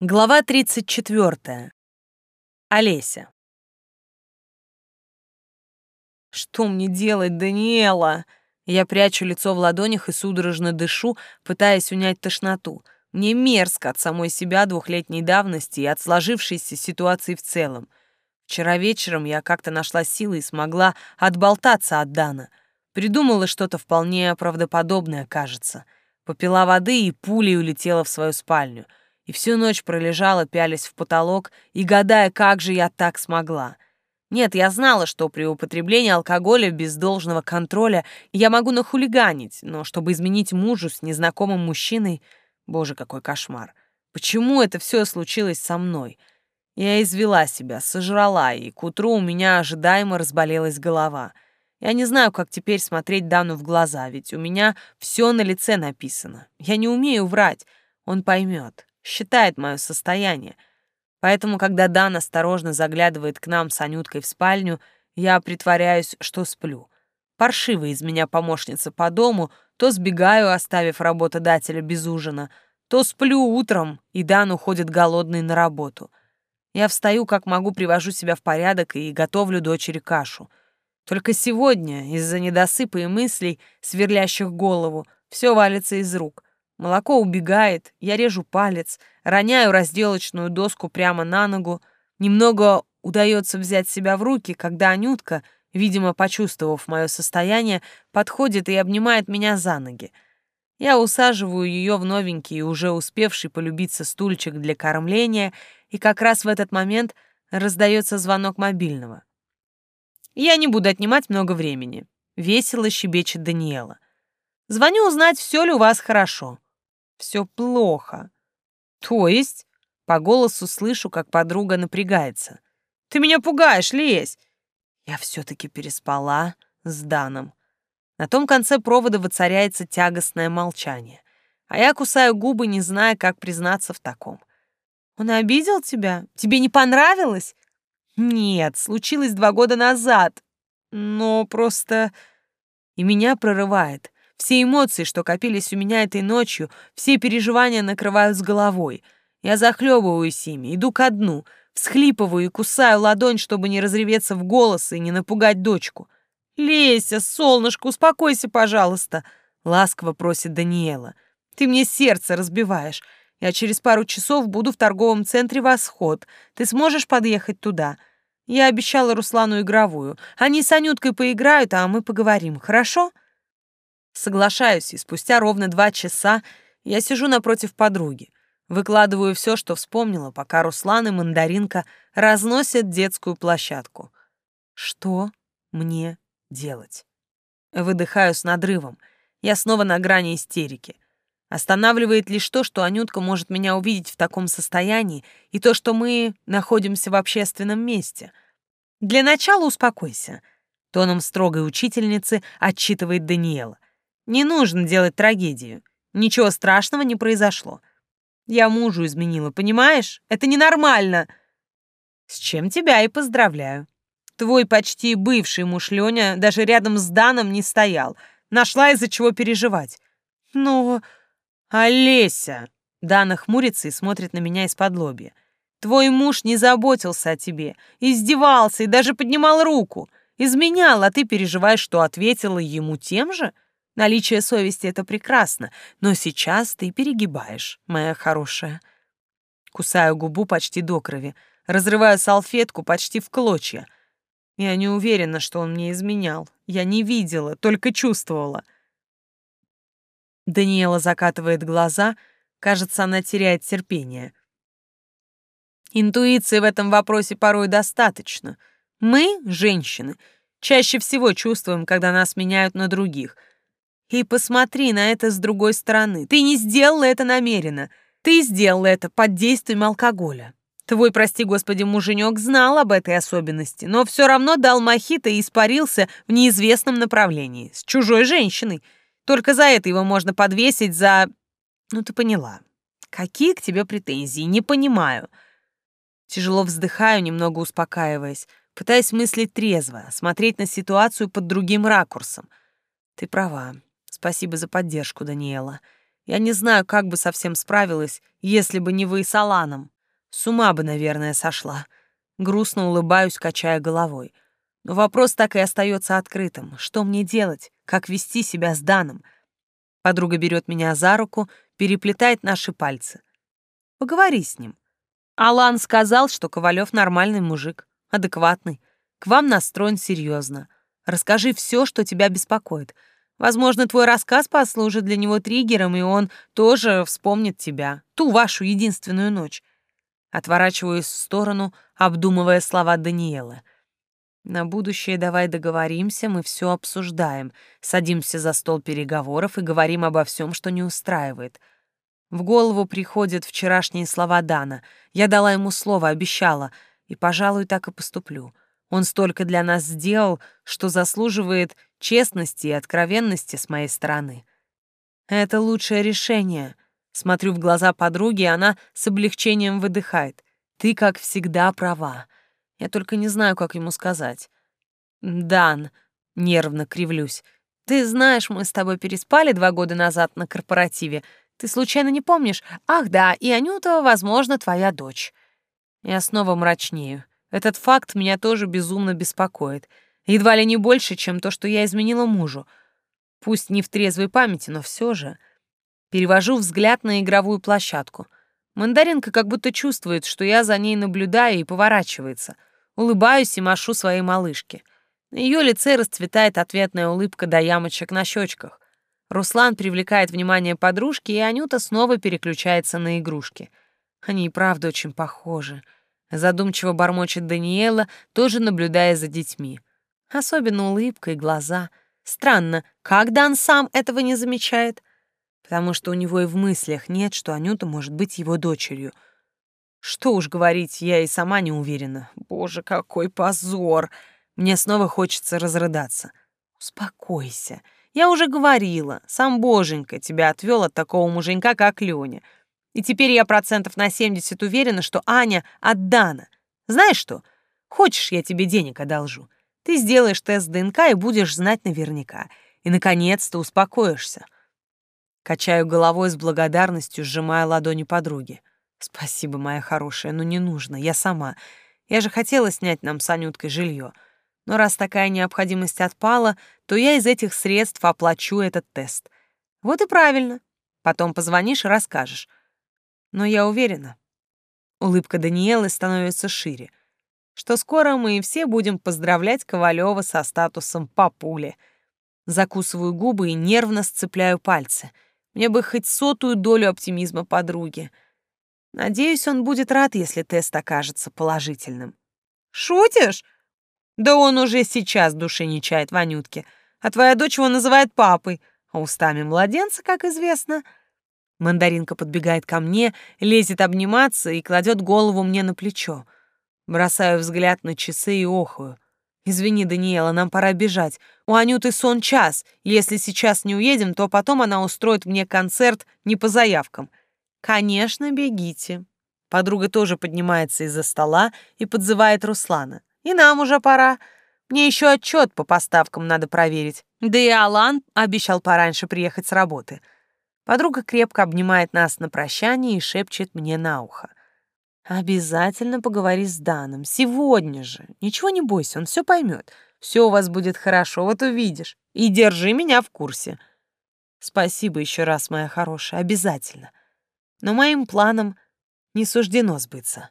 Глава 34. Олеся. Что мне делать, Даниэла? Я прячу лицо в ладонях и судорожно дышу, пытаясь унять тошноту. Мне мерзко от самой себя двухлетней давности и от сложившейся ситуации в целом. Вчера вечером я как-то нашла силы и смогла отболтаться от Дана. Придумала что-то вполне правдоподобное, кажется. Попила воды и пулей улетела в свою спальню — и всю ночь пролежала, пялясь в потолок и гадая, как же я так смогла. Нет, я знала, что при употреблении алкоголя без должного контроля я могу нахулиганить, но чтобы изменить мужу с незнакомым мужчиной, боже, какой кошмар. Почему это все случилось со мной? Я извела себя, сожрала, и к утру у меня ожидаемо разболелась голова. Я не знаю, как теперь смотреть Дану в глаза, ведь у меня все на лице написано. Я не умею врать, он поймет считает мое состояние. Поэтому, когда Дан осторожно заглядывает к нам с Анюткой в спальню, я притворяюсь, что сплю. Паршивая из меня помощница по дому, то сбегаю, оставив работодателя без ужина, то сплю утром, и Дан уходит голодный на работу. Я встаю, как могу, привожу себя в порядок и готовлю дочери кашу. Только сегодня, из-за недосыпа и мыслей, сверлящих голову, все валится из рук. Молоко убегает, я режу палец, роняю разделочную доску прямо на ногу. Немного удается взять себя в руки, когда Анютка, видимо, почувствовав мое состояние, подходит и обнимает меня за ноги. Я усаживаю ее в новенький, уже успевший полюбиться стульчик для кормления, и как раз в этот момент раздается звонок мобильного. Я не буду отнимать много времени. Весело щебечет Даниэла. Звоню узнать, все ли у вас хорошо все плохо. То есть? По голосу слышу, как подруга напрягается. Ты меня пугаешь, лезь. Я все-таки переспала с Даном. На том конце провода воцаряется тягостное молчание. А я кусаю губы, не зная, как признаться в таком. Он обидел тебя? Тебе не понравилось? Нет, случилось два года назад. Но просто... И меня прорывает. Все эмоции, что копились у меня этой ночью, все переживания накрывают с головой. Я захлебываюсь ими, иду ко дну, всхлипываю и кусаю ладонь, чтобы не разреветься в голос и не напугать дочку. «Леся, солнышко, успокойся, пожалуйста», — ласково просит Даниэла. «Ты мне сердце разбиваешь. Я через пару часов буду в торговом центре «Восход». Ты сможешь подъехать туда?» Я обещала Руслану игровую. Они с Анюткой поиграют, а мы поговорим, хорошо?» Соглашаюсь, и спустя ровно два часа я сижу напротив подруги. Выкладываю все, что вспомнила, пока Руслан и Мандаринка разносят детскую площадку. Что мне делать? Выдыхаю с надрывом. Я снова на грани истерики. Останавливает лишь то, что Анютка может меня увидеть в таком состоянии, и то, что мы находимся в общественном месте. Для начала успокойся. Тоном строгой учительницы отчитывает Даниэла. Не нужно делать трагедию. Ничего страшного не произошло. Я мужу изменила, понимаешь? Это ненормально. С чем тебя и поздравляю. Твой почти бывший муж Лёня даже рядом с Даном не стоял. Нашла из-за чего переживать. Но... Олеся! Дана хмурится и смотрит на меня из-под лобья. Твой муж не заботился о тебе, издевался и даже поднимал руку. Изменял, а ты переживаешь, что ответила ему тем же? — Наличие совести — это прекрасно, но сейчас ты перегибаешь, моя хорошая. Кусаю губу почти до крови, разрываю салфетку почти в клочья. Я не уверена, что он мне изменял. Я не видела, только чувствовала. Даниэла закатывает глаза, кажется, она теряет терпение. Интуиции в этом вопросе порой достаточно. Мы, женщины, чаще всего чувствуем, когда нас меняют на других — и посмотри на это с другой стороны. Ты не сделала это намеренно. Ты сделала это под действием алкоголя. Твой, прости господи, муженек знал об этой особенности, но все равно дал мохито и испарился в неизвестном направлении, с чужой женщиной. Только за это его можно подвесить за... Ну, ты поняла. Какие к тебе претензии? Не понимаю. Тяжело вздыхаю, немного успокаиваясь, пытаясь мыслить трезво, смотреть на ситуацию под другим ракурсом. Ты права. Спасибо за поддержку, Даниэла. Я не знаю, как бы совсем справилась, если бы не вы с Аланом. С ума бы, наверное, сошла. Грустно улыбаюсь, качая головой. Но вопрос так и остается открытым. Что мне делать? Как вести себя с Даном? Подруга берет меня за руку, переплетает наши пальцы. Поговори с ним. Алан сказал, что Ковалев нормальный мужик, адекватный. К вам настроен серьезно. Расскажи все, что тебя беспокоит. Возможно, твой рассказ послужит для него триггером, и он тоже вспомнит тебя, ту вашу единственную ночь. Отворачиваюсь в сторону, обдумывая слова Даниэла. На будущее давай договоримся, мы все обсуждаем, садимся за стол переговоров и говорим обо всем, что не устраивает. В голову приходят вчерашние слова Дана. Я дала ему слово, обещала, и, пожалуй, так и поступлю. Он столько для нас сделал, что заслуживает честности и откровенности с моей стороны. Это лучшее решение. Смотрю в глаза подруги, и она с облегчением выдыхает. Ты, как всегда, права. Я только не знаю, как ему сказать. Дан, нервно кривлюсь. Ты знаешь, мы с тобой переспали два года назад на корпоративе. Ты случайно не помнишь? Ах, да, и Анюта, возможно, твоя дочь. Я снова мрачнею. Этот факт меня тоже безумно беспокоит. Едва ли не больше, чем то, что я изменила мужу. Пусть не в трезвой памяти, но все же. Перевожу взгляд на игровую площадку. Мандаринка как будто чувствует, что я за ней наблюдаю и поворачивается. Улыбаюсь и машу своей малышке. На ее лице расцветает ответная улыбка до ямочек на щечках. Руслан привлекает внимание подружки, и Анюта снова переключается на игрушки. Они и правда очень похожи. Задумчиво бормочет Даниэла, тоже наблюдая за детьми. Особенно улыбка и глаза. Странно, как Дан сам этого не замечает? Потому что у него и в мыслях нет, что Анюта может быть его дочерью. Что уж говорить, я и сама не уверена. Боже, какой позор! Мне снова хочется разрыдаться. Успокойся. Я уже говорила, сам боженька тебя отвел от такого муженька, как Лёня. И теперь я процентов на 70 уверена, что Аня от Дана. Знаешь что? Хочешь, я тебе денег одолжу? Ты сделаешь тест ДНК и будешь знать наверняка. И, наконец-то, успокоишься. Качаю головой с благодарностью, сжимая ладони подруги. Спасибо, моя хорошая, но не нужно, я сама. Я же хотела снять нам с Анюткой жилье. Но раз такая необходимость отпала, то я из этих средств оплачу этот тест. Вот и правильно. Потом позвонишь и расскажешь. Но я уверена. Улыбка Даниэлы становится шире что скоро мы все будем поздравлять Ковалева со статусом папули. Закусываю губы и нервно сцепляю пальцы. Мне бы хоть сотую долю оптимизма подруги. Надеюсь, он будет рад, если тест окажется положительным. Шутишь? Да он уже сейчас души не чает Ванютке, а твоя дочь его называет папой, а устами младенца, как известно. Мандаринка подбегает ко мне, лезет обниматься и кладет голову мне на плечо. Бросаю взгляд на часы и охую. «Извини, Даниэла, нам пора бежать. У Анюты сон час. Если сейчас не уедем, то потом она устроит мне концерт не по заявкам». «Конечно, бегите». Подруга тоже поднимается из-за стола и подзывает Руслана. «И нам уже пора. Мне еще отчет по поставкам надо проверить. Да и Алан обещал пораньше приехать с работы». Подруга крепко обнимает нас на прощание и шепчет мне на ухо. Обязательно поговори с Даном. Сегодня же. Ничего не бойся, он все поймет. Все у вас будет хорошо, вот увидишь. И держи меня в курсе. Спасибо еще раз, моя хорошая, обязательно. Но моим планам не суждено сбыться.